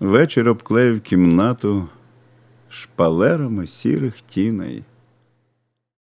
Вечір обклеїв кімнату шпалерами сірих тіней.